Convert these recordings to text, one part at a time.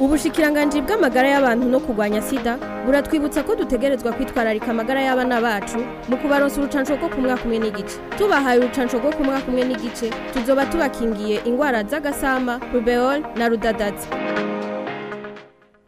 ubushikiranganji bw'amagara y'abantu no kurwanya sida buratwibutsa ko dutegerezwa kwitwararika amagara y'abana bacu mu kubaronsa urucanco rwo ku mwaka umwe n'igice tubahaye urucanco rwo ku mwaka n'igice tuzoba tubakingiye ingwara z'agasama rubeol na rudadaza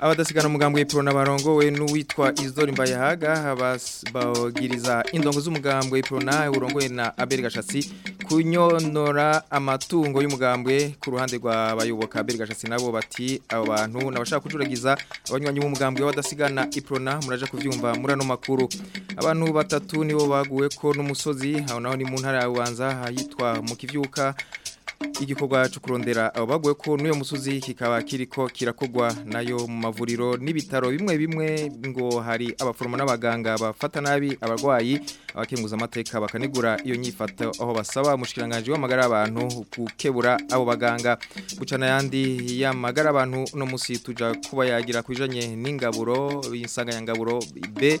abadasigana umugambi w'ipironi barongowe n'uwitwa izora imbayahaga bagiriza indongo z'umugambwe w'ipironi urongoye na aberi gashatsi kunyonora amatungo y'umugambwe ku ruhande rw'abayoboka aberi gashatsi nabo bati abo bantu n'abashaka kujuragiza abanywanyi b'umugambwe w'abadasigana ipironi muraje kubyumva muri ano makuru abantu batatu nibo baguwe ko n'umusozi aho naho ni mu ntara ya bubanza ahitwa mu kibyuka igikorwa cyo kurondera abaguye ko n'uyo musuzi kikaba kiriko kirakogwa nayo mu mavuriro n'ibitaro bimwe bimwe ngo hari abaforomo n'abaganga bafata nabi abarwayi abakenguza amateka bakanigura iyo nyifata aho basaba umushikiranganje w'amagara abantu gukebura abo baganga gucana yandi y'amagara abantu no musi tuja kuba yagira kwijanye n'ingaburo insanganyangaburo B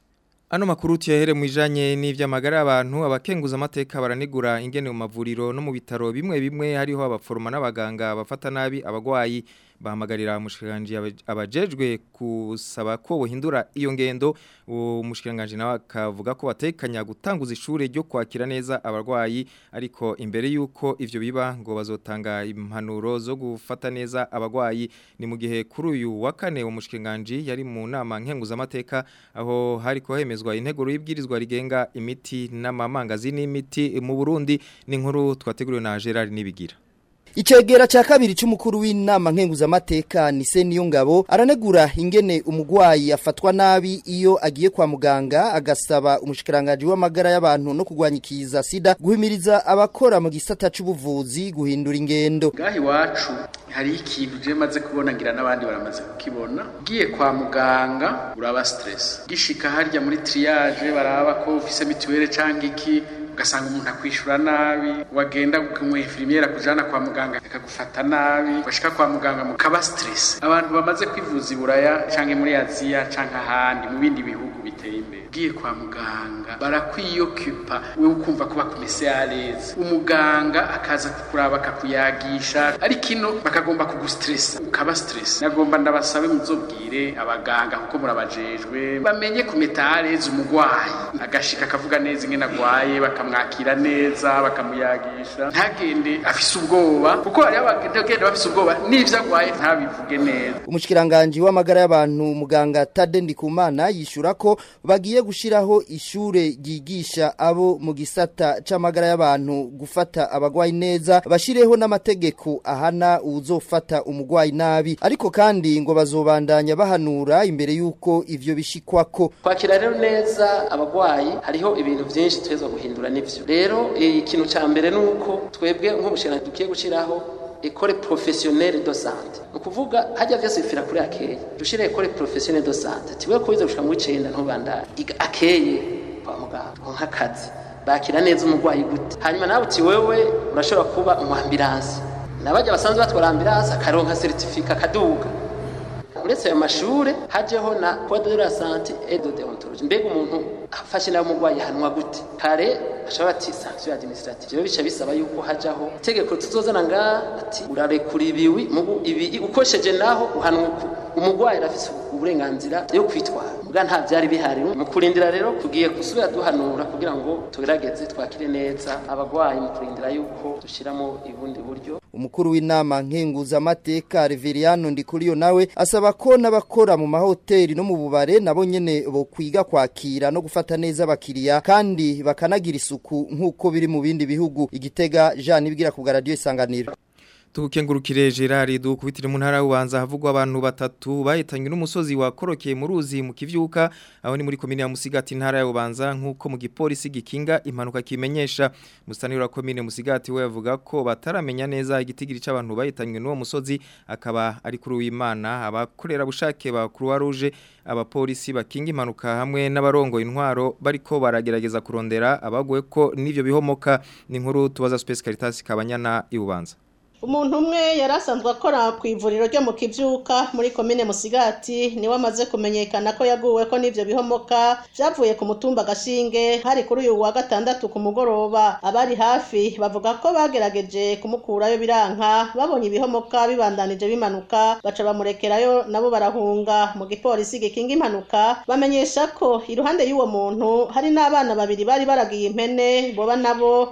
Ano makuru tuyahere mwijanye n'ivy'amagara y'abantu abakenguza amateka baranigura ingene mu mavuriro no mu bitaro bimwe bimwe hariho abaforoma n'abaganga bafata nabi abagwayi bahamagarira umushikiranganji abajejwe kusaba ko buhindura iyo ngendo umushikiranganji nawe akavuga ko batekanya gutanguza ishure ryo kwakira neza abarwayi ariko imbere y'uko ivyo biba ngo bazotanga impanuro zo gufata neza abarwayi ni mu gihe kuri uyu wa kane umushikiranganji yari mu nama nkenguzamateka aho hari kohemezwa integuro y'ibwirizwa rigenga imiti n’amamangazi n’imiti mu Burundi ni inkuru twateguriwe na Gerard Nibigira Ichegera cha kabiri cy'umukuru w'inama nkenguzamateka ni Seniyo Ngabo aranegura ingene umugwayi afatwa nabi iyo agiye kwa muganga agasaba umushikiranganje w'amagara y'abantu no kugwanyikiza sida guhimiriza abakora mu gisata c'ubuvuzi guhindura ingendo. Gahi wacu hari ikintu maze kubona ngira n'abandi baramaze kukibona. Giye kwa muganga uraba stress. Gishika harya muri triage baraba ko ufise mituwere canke ugasanga umuntu akwishura nabi wagenda ukanyweye firimiyeri akujana kwa muganga akagufata nabi washika kwa muganga mukaba stress abantu bamaze kwivuza i buraya canke muri aziya canke ahandi mu bindi bihugu biteye imbere ugiye kwa muganga barakwiyokipa wewe ukumva kuba kumese yareze umuganga akaza kukuraba akakuyagisha ariko ino bakagomba kugustressa ukaba stress nagomba ndabasabe muzobwire abaganga kuko murabajejwe bamenye ku yareze umugwayi agashika akavuga neza ingene agwaye bakam bakamwakira neza bakamuyagisha ntagende afise ubwoba kuko hari abagenda bafise ubwoba n'ivyo agwaye ntabivuge neza umushikiranganje w'amagara y'abantu muganga Tade Ndikumana yishura ko bagiye gushiraho ishure ryigisha abo mu gisata c'amagara y'abantu gufata abagwayi neza bashireho n'amategeko ahana uzofata umugwayi nabi ariko kandi ngo bazobandanya bahanura imbere yuko ivyo bishikwako kwakira rero neza abagwayi hariho ibintu byinshi tuweza guhindura neza n'ibyo rero ikintu cya mbere ni uko twebwe nk'umushinga dukwiye gushyiraho ekore porofesiyoneri do sante ni ukuvuga hajya vyose bifira kuri akeye dushire ekore porofesiyoneri do sante tiwe kubiza gushika mu w'icenda ntubandare akeye kwa muganga nk'akazi bakira neza umurwayi gute hanyuma nawe uti wewe urashobora kuba umwambiransi nabajya basanzwe batwara ambiransi akaronka seritifika akaduga uretse ayo mashuri hajyeho na code de la santé et de déontologie mbega umuntu afashe nawe umurwayi hanwa gute kare ashobora ati sanction administrative rero bica bisaba yuko hajaho itegeko tuzozana ngaha ati urarekura ibiwi mugu ibi ukosheje naho uhanwa uko umurwayi arafise uburenganzira yo kwitwara bwa nta byari bihari mu kurindira rero kugiye gusubira duhanura kugira ngo tugerageze twakire neza abarwayi mu kurindira yuko dushyiramo ubundi buryo umukuru w'inama nkenguzamateka Riveriano Ndikuriyo nawe asaba ko n'abakora mu mahoteli no mu bubare nabo nyene bo kwiga kwakira no gufata neza abakiriya kandi bakanagira isuku nk'uko biri mu bindi bihugu igitega Jean Nibwira ku radio isanganiro tukengurukire Gerard dukubitire mu ntara y'ubanza havugwa abantu batatu bahitanywe n'umusozi wakorokeye mu ruzi mu kivyuka aho ni muri komine ya Musigati ntara y'ubanza nkuko mu gipolisi gikinga impanuka kimenyesha musanira komine Musigati we yavuga ko bataramenya neza igitigiri c'abantu bahitanywe n'uwo musozi akaba ari kuri uwimana abakorera wa ba Croix Rouge abapolisi bakinga impanuka hamwe n'abarongo intwaro bariko baragerageza kurondera abagwe ko nivyo bihomoka ni nkuru tubaza Space Caritas kabanyana ibubanza umuntu umwe yari asanzwe akora ku ivuriro ryo mu kibyuka muri komine musigati niwe amaze kumenyekana ko yaguwe ko n'ibyo bihomoka byavuye ku mutumba gashinge hari kuri uyu wa gatandatu ku mugoroba abari hafi bavuga ko bagerageje kumukurayo biranka babonye ibihomoka bibandanije bimanuka baca bamurekerayo nabo barahunga mu gipolisi gikinga impanuka bamenyesha ko iruhande y'uwo muntu hari n'abana babiri bari baragiye impene boba nabo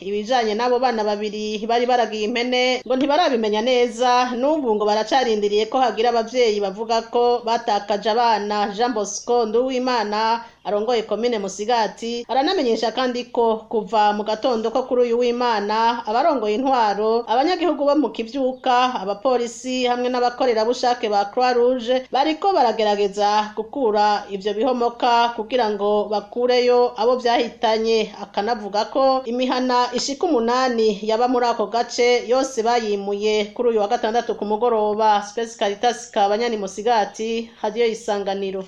ibijyanye n'abo bana babiri bari baragiye impene ngo ntibarabimenya neza n'ubu ngo baracarindiriye ko hagira ababyeyi bavuga ko batakaje abana jean bosco nduwimana arongoye komine musigati bwatsi baranamenyesha kandi ko kuva mu gatondo ko kuri uyu w'imana abarongoye intwaro abanyagihugu bo mu kibyuka abapolisi hamwe n'abakorerabushake ba croix rouge bariko baragerageza gukura ibyo bihomoka kugira ngo bakureyo abo byahitanye akanavuga ko imihana ishika umunani yaba muri ako gace yose bayimuye kuri uyu wa gatandatu ku mugoroba spesicaritasi ka banyamusigati hadiyo isanganiro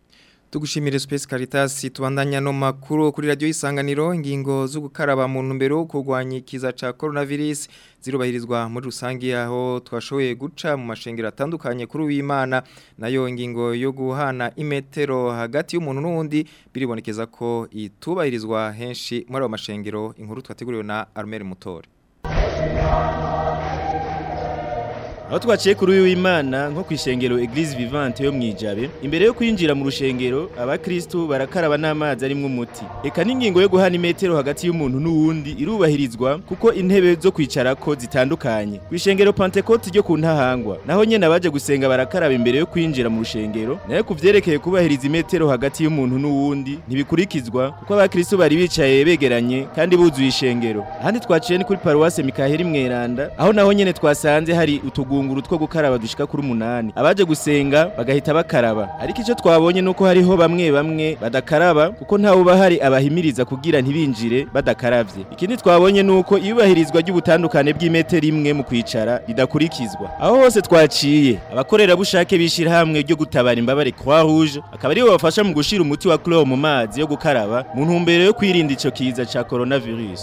Tugushimire Space Caritas tubandanya no makuru kuri radio isanganiro ingingo zo gukaraba mu ntumbero kurwanya ikiza ca coronavirus zirubahirizwa muri rusangi aho twashoboye guca mu mashengero atandukanye kuri w'Imana nayo ingingo yo guhana imetero hagati y'umuntu n'undi biribonekeza ko itubahirizwa henshi muri ayo mashengero inkuru twateguriwe na Armel Mutore aho twaciye kuri uyu w'imana nko ku ishengero Eglise Vivante yo mu Ijabe imbere yo kwinjira mu rushengero abakristu barakaraba n'amazi arimo umuti eka n'ingingo yo guhana imetero hagati y'umuntu n'uwundi irubahirizwa kuko intebe zo kwicara ko zitandukanye ku ishengero Pentecote ryo ku ntahangwa naho nyene abaje gusenga barakaraba imbere yo kwinjira mu rushengero nayo kuvyerekeye kubahiriza imetero hagati y'umuntu n'uwundi ntibikurikizwa kuko abakristu bari bicaye begeranye kandi buzuye ishengero ahandi twaciye ni kuri paruwase Mikaheli Mweranda aho naho nyene twasanze hari utugu utwunguru two gukaraba dushika kuri umunani abaje gusenga bagahita bakaraba ariko icyo twabonye uko hariho bamwe bamwe badakaraba kuko ntawe hari abahimiriza kugira ntibinjire badakarabye. ikindi twabonye ni uko iyubahirizwa ry'ubutandukane bw'imetero imwe mu kwicara ridakurikizwa aho hose twaciye abakorerabushake bishira hamwe ryo gutabara imbabare Croix Rouge akaba aribo bafasha mu gushira umuti wa chlore mu mazi yo gukaraba mu ntumbero yo kwirinda icyo kiza ca coronavirus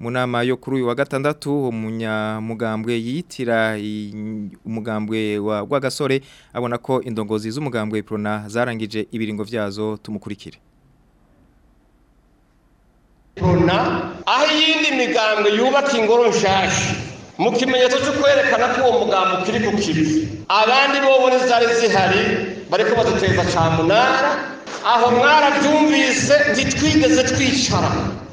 mu nama yo kuri uyu wa gatandatu umunyamugambwe yitira umugambwe wa Rwagasore abona ko indongozi z'umugambwe iprona zarangije ibiringo vyazo tumukurikire Prona aho yindi migambwe yubatse ingoro nshashi mu kimenyetso cyo kwerekana ko uwo mugambi ukiri ku kibi abandi bobone zari zihari bariko baduteza camunara aho mwarabyumvise ntitwigeze twicara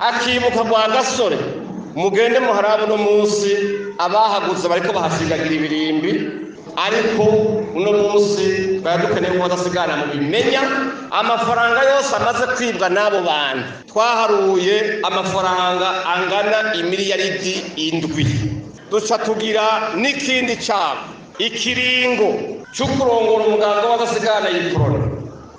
akibuka rwa gasore mugende muharabe uno munsi abahagutse bariko bahasigagira ibirimbi ariko uno munsi twari ko badasigana mu bimenya amafaranga yose amaze kwibwa n'abo bantu twaharuye amafaranga angana imiliyaridi indwi duca tugira n'ikindi cyabo ikiringo cyo kurongora umuganga w'agasigana y'ikorona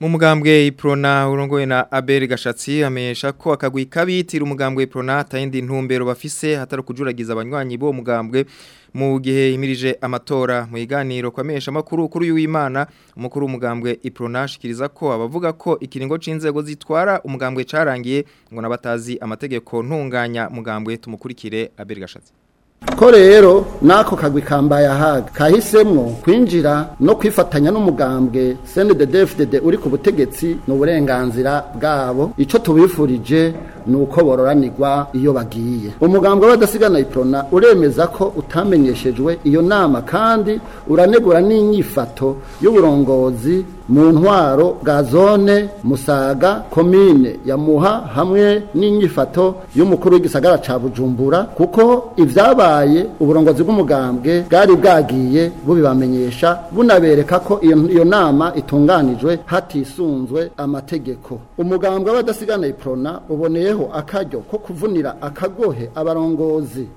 mu iprona urongoye na Abel Gashatsi amesha ko akagwi kabitira umugambwe Prona tayindi ntumbero bafise hatari kujuragiza abanywanyi bo mugambwe mu gihe imirije amatora mu iganiro kwamesha makuru kuri y'Imana umukuru umugambwe Iprona shikiriza ko abavuga ko ikiringo cinzego zitwara umugambwe carangiye ngo nabatazi amategeko ntunganya mugambwe tumukurikire Abel Gashatsi ko rero n'ako kagwi kambaye ahaga kahisemo kwinjira no kwifatanya n'umugambwe senededefudede uri ku butegetsi ni uburenganzira bwabo icyo tubifurije nuko bororanirwa iyo bagiye umugambwe w'abadasigana iprona uremeza ko utamenyeshejwe iyo nama kandi uranegura n'inyifato y'uburongozi mu ntwaro bwa zone musaga komine yamuha hamwe n'inyifato y'umukuru w'igisagara ca bujumbura kuko ibyabaye uburongozi bw'umugambwe bwari bwagiye bubibamenyesha bunabereka ko iyo nama itunganijwe hatisunzwe amategeko umugambwe w'abadasigana iprona uboneyeho hashyizweho akaryo ko kuvunira akagohe abarongozi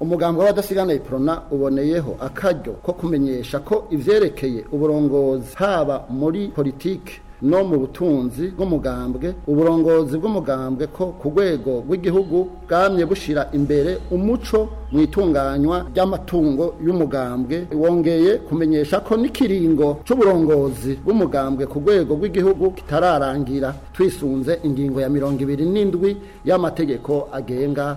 umugambwe w'abadasigana iprona uboneyeho akaryo ko kumenyesha ko ivyerekeye uburongozi haba muri politike no mu butunzi bw'umugambwe uburongozi bw'umugambwe ko ku rwego rw'igihugu bwamye bushyira imbere umuco mu itunganywa ry'amatungo y'umugambwe wongeye kumenyesha ko n'ikiringo cy'uburongozi bw'umugambwe ku rwego rw'igihugu kitararangira twisunze ingingo ya mirongo ibiri n'indwi y'amategeko agenga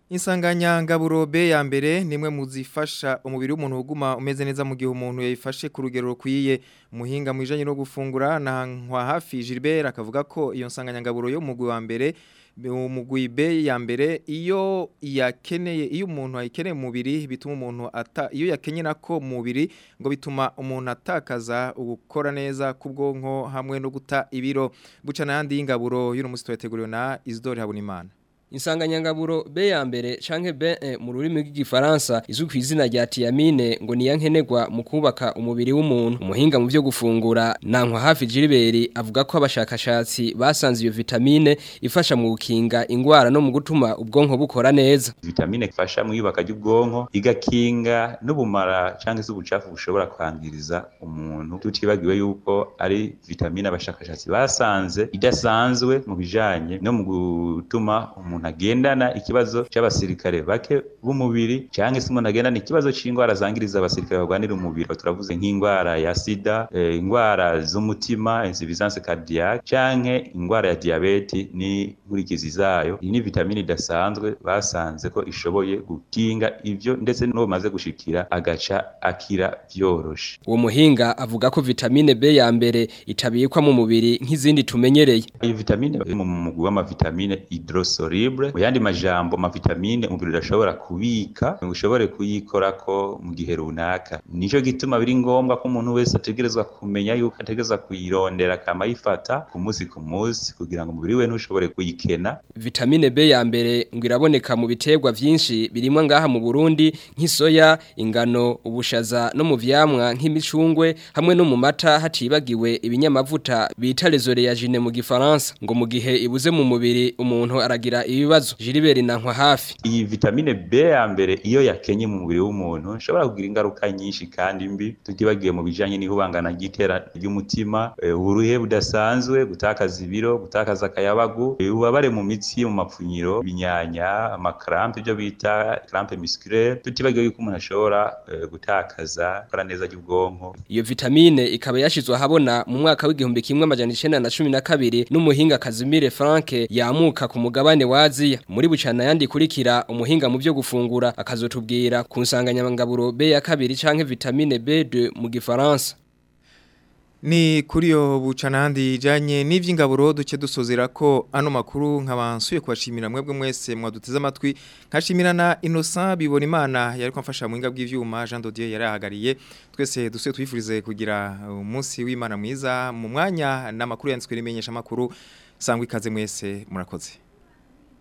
Insanganyangaburobe ya mbere nimwe muzifasha umubiri w'umuntu uguma umeze neza mu gihe umuntu yayifashe ku rugero rukwiye muhinga mu bijanye no gufungura na hafi Gilbert akavuga ko iyo nsanganyangaburo yo mugwi wa mbere umugwi Be ya mbere iyo yakeneye iyo umuntu ayikeneye mubiri bituma umuntu ata iyo yakenye nako mubiri ngo bituma umuntu atakaza ugukora neza kubwonko hamwe no guta ibiro buca nandi y'ingaburo y'uno musi twateguriwe na Isidore Habunimana insanganyangaburo be ya mbere canke be eh, mu rurimi rw'igifaransa izwi izina rya tiamine ngo niya nkenerwa mu kubaka umubiri w'umuntu umuhinga mu byo gufungura nankwa hafi jiriberi avuga ko abashakashatsi basanze iyo vitamine ifasha mu gukinga ingwara no mu gutuma ubwonko bukora neza vitamine ifasha mu yubaka ry'ubwonko igakinga n'ubumara cyangwa se ubucafu bushobora kwangiriza umuntu tutibagiwe yuko ari vitamine abashakashatsi basanze idasanzwe mu bijanye no mu gutuma umuntu umuntu agendana ikibazo cy'abasirikare bake b'umubiri cyangwa se umuntu agendana ikibazo cy'indwara zangiriza abasirikare barwanira umubiri turavuze nk'indwara ya sida eh, indwara z'umutima insuffisance cardiaque cyangwa indwara ya diyabeti n'inkurikizi zayo iyi ni vitamine idasanzwe basanze ko ishoboye gukinga ibyo ndetse n'uwo bamaze gushikira agaca akira byoroshye uwo muhinga avuga ko vitamine B ya mbere itabikwa mu mubiri nk'izindi tumenyereye iyi vitamine mu mugwi w'amavitamine hydrosolide fibre mu yandi majambo vitamine umubiri udashobora kubika ngo ushobore ko mu gihe runaka nicyo gituma biri ngombwa ko umuntu wese ategerezwa kumenya yuko ategerezwa kuyirondera akamayifata ku munsi ku munsi kugira ngo umubiri we ntushobore kuyikena vitamine B ya mbere ngo iraboneka mu biterwa byinshi birimo ngaha mu Burundi nk'isoya ingano ubushaza no mu vyamwa nk'imicungwe hamwe no mu mata hatibagiwe ibinyamavuta bita lesore ya jine mu gifaransa ngo mu gihe ibuze mu mubiri umuntu aragira ibibazo Gilbert nankwa hafi iyi vitamine B ya mbere iyo yakenye mu mubiri w'umuntu ishobora kugira ingaruka nyinshi kandi mbi tutibagiye mu bijanye n'ihubangana ry'itera ry'umutima eh, uruhe budasanzwe gutakaza ibiro gutakaza akayabagu eh, ubabare mu mitsi mu mapfunyiro ibinyanya amakrampe ibyo bita crampe musculaire tutibagiye yuko umuntu ashobora eh, gutakaza gukora neza ry'ubwonko iyo vitamine ikaba yashyizwe ahabona mu mwaka w'igihumbi kimwe na cumi na kabiri n'umuhinga Kazimire Frank yamuka ku mugabane wa Aziya muri bucana yandi kurikira umuhinga mu byo gufungura akazotubwira ku nsanganyamangaburo B ya kabiri canke vitamine B2 mu gifaransa Ni kuri yo bucanandi ijanye n'ivy'ingaburo duce dusozera ko ano makuru nkabansuye kubashimira mwebwe mwese mwaduteze amatwi nkashimirana Innocent bibona imana yariko mfasha muhinga bw'ivyuma Jean Dodier yarahagariye twese dusuye twifurize kugira umunsi w'Imana mwiza mu mwanya n'amakuru yanditswe rimenyesha makuru sangwa ikaze mwese murakoze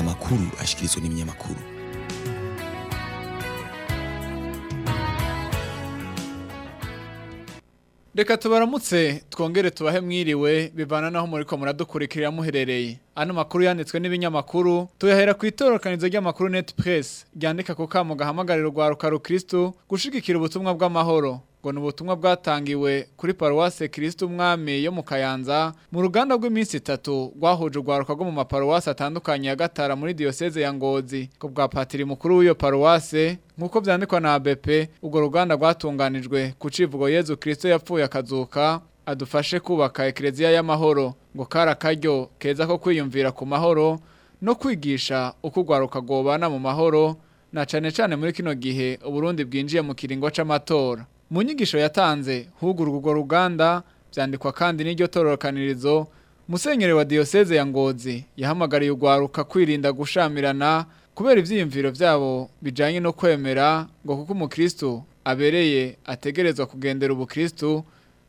amakuru ashyikirizwa n'ibinyamakuru reka tubaramutse twongere tubahe mwiriwe bivana naho muri ko muradukurikirira muherereye ano makuru yanditswe n'ibinyamakuru tuyahera ku itorokanizo ry'amakuru net press ryandika ku kamo gahamagarira urwaruka rukristo gushigikira ubutumwa bw'amahoro ngo ni ubutumwa bwatangiwe kuri paruwase kirisiti umwami yo mu kayanza mu ruganda rw'iminsi itatu rwahuje urwaruka rwo mu maparuwase atandukanye ya gatara muri diyoseze ya ngozi ko bwa patiri mukuru w'iyo paruwase nk'uko byandikwa na abp urwo ruganda rwatunganijwe ku civugo yezu kirisito yapfuye akazuka adufashe kubaka ekereziya y'amahoro ngo kari akaryo keza ko kwiyumvira ku mahoro no kwigisha uko urwaruka rwobana mu mahoro na cyane cyane muri kino gihe uburundi bwinjiye mu kiringo cy'amatora Munyigisho yatanze hugurwa urwo ruganda byandikwa kandi n'iryo tororokanirizo musenyeri wa diyoseze ya ngozi yahamagariye urwaruka kwirinda gushamirana kubera ibyiyumviro byabo bijyanye no kwemera ngo kuko Umukristu abereye ategerezwa kugendera ubukristu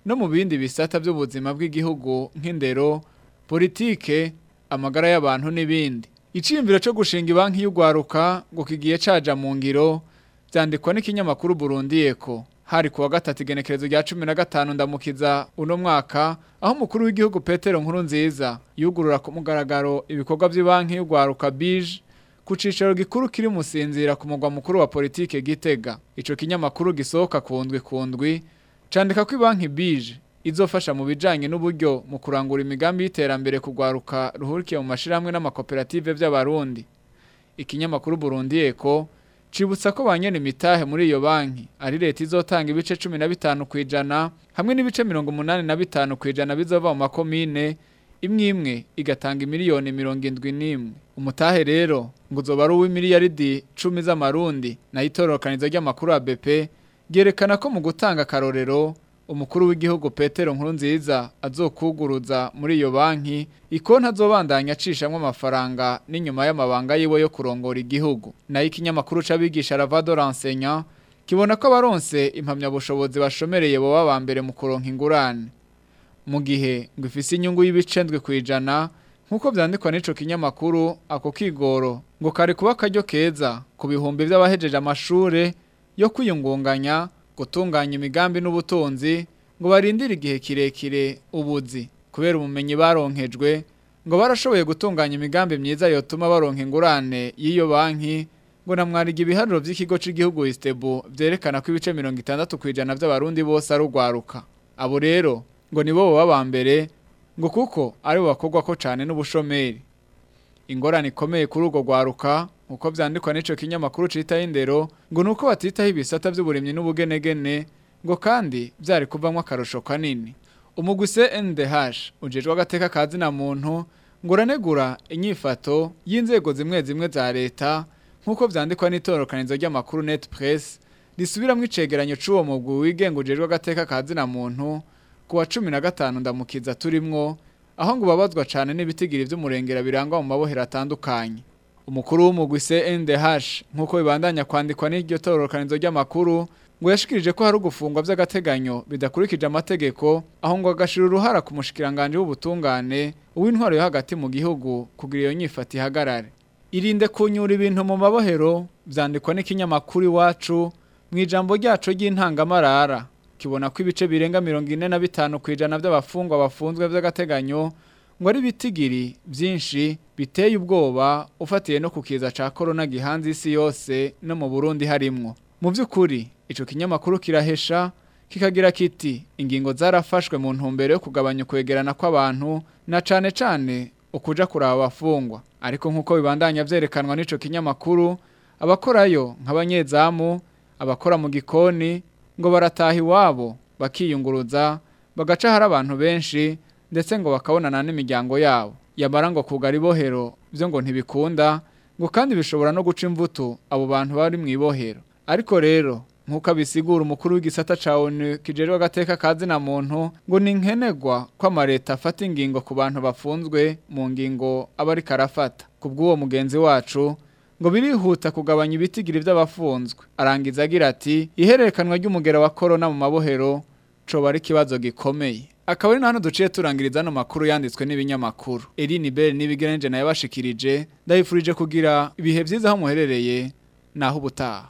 no mu bindi bisata by'ubuzima bw'igihugu nk'indero politike amagara y'abantu n'ibindi icyiyumviro cyo gushinga ibanki y'urwaruka ngo kigiye caja mu ngiro byandikwa n'ikinyamakuru burundu yeko hari kuwa gatatu igenekerezo rya cumi na gatanu ndamukiza uno mwaka aho Mukuru w'igihugu petero nkuru nziza yugurura ku mugaragaro ibikorwa by'ibanki y'urwaruka bije ku gikuru kiri musinzira ku mugwa mukuru wa politike gitega icyo kinyamakuru gisohoka ku ndwi ku ndwi cyandika ko banki bije izofasha mu bijyanye n'uburyo mu kurangura imigambi y'iterambere kugwaruka ruhurikiye mu mashyirahamwe n'amakoperative by'abarundi ikinyamakuru burundi eko cibutsa ko ba nyene imitahe muri iyo banki ari leta izotanga ibice cumi na bitanu ku ijana hamwe n'ibice mirongo umunani na bitanu ku ijana bizova mu makomine imwe imwe igatanga imiliyoni mirongo indwi n'imwe umutahe rero ngo uzoba ari uw'imiliyaridi cumi z'amarundi nayo itororokanizo ry'amakuru ya bepe ryerekana ko mu gutanga akarorero umukuru w'igihugu Petero Nkurunziza azokuguruza muri iyo banki ikonti azobandanya acishamwe amafaranga n'inyuma y'amabanga yiwe yo kurongora igihugu nayo ikinyamakuru c'abigisha Ravador Rensenya kibona ko abaronse impamyabushobozi bashomereye boba ba mbere mu kuronka ingurane mu gihe ngo ifise inyungu y'ibicendwe kwijana nk'uko byandikwa n'ico kinyamakuru ako kigoro ngo kari kuba akaryo keza ku bihumbi by'abahejeje amashure yo kwiyungunganya gutunganya imigambi n'ubutunzi ngo barindire igihe kirekire ubuzi kubera ubumenyi baronkejwe ngo barashoboye gutunganya imigambi myiza yotuma baronka ingurane y'iyo banki ngo namwarige ibiharuro by'ikigo cy'igihugu isitebo byerekana ko ibice mirongo itandatu ku ijana by'abarundi bose ari urwaruka abo rero ngo nibo baba ba mbere ngo kuko ari bo bakorwa ko cyane n'ubushomeri ingorane ikomeye kuri urwo rwaruka nk'uko byandikwa n'icyo kinyamakuru cyitaho indero ngo ni uko batitaho ibisata by'uburimyi n'ubugenegene ngo kandi byari kuvamo akarusho kanini umuguse ndh ugejwe agateka ka zina muntu ngo uranegura inyifato y'inzego zimwe zimwe za leta nk'uko byandikwa n'itororokanizo ry'amakuru net press risubiramo icegeranyo cy'uwo mugwi wigenga ugejwe agateka ka zina muntu ku wa cumi na gatanu ndamukiza turimwo aho ngo ubabazwa cyane n'ibitigiri by'umurengera birangwa mu mabohero atandukanye umukuru w'umugwi CNDH nk'uko bibandanya kwandikwa n'iryo tororokanizo ry'amakuru ngo yashikirije ko hari ugufungwa by'agateganyo bidakurikije amategeko aho ngo agashira uruhara ku mushikiranganje w'ubutungane uw'intwaro yo hagati mu gihugu kugira iyo nyifati ihagarare irinde kunyura ibintu mu mabohero byandikwa n'ikinyamakuru iwacu mu ijambo ryacu ry'intangamarara kibona ko ibice birenga mirongo ine na bitanu ku ijana by'abafungwa bafunzwe by'agateganyo ngo ari byinshi biteye ubwoba ufatiye no kukiza kiza Corona gihanze isi yose no mu burundi harimwo mu by'ukuri icyo kinyamakuru kirahesha kikagira kiti ingingo zarafashwe mu ntumbero yo kugabanya kwegerana kw'abantu na cyane cyane ukuja kuraba abafungwa ariko nk'uko bibandanya byerekanwa n'icyo kinyamakuru abakorayo nk'abanyezamu abakora mu gikoni ngo barataha iwabo bakiyunguruza bagaca hari abantu benshi ndetse ngo bakabonana n'imiryango yabo yamara ngo kugara ibohero byo ngo ntibikunda ngo kandi bishobora no guca imbuto abo bantu bari mu ibohero ariko rero nk'uko abisigura umukuru w'igisata cya onu kijerwa agateka kazina muntu ngo ni nkenerwa ko amareta afata ingingo ku bantu bafunzwe mu ngingo aba ariko arafata ku bw'uwo mugenzi wacu ngo birihuta kugabanya ibitigiri by'abafunzwe arangiza agira ati ihererekanwa ry'umugera wa korona mu mabohero coba ari ikibazo gikomeye akaba ari hano duciye turangiriza ano makuru yanditswe n'ibinyamakuru Eline Bell n'ibigerenje nayo yabashikirije ndabifurije kugira ibihe byiza aho muherereye naho ubutaha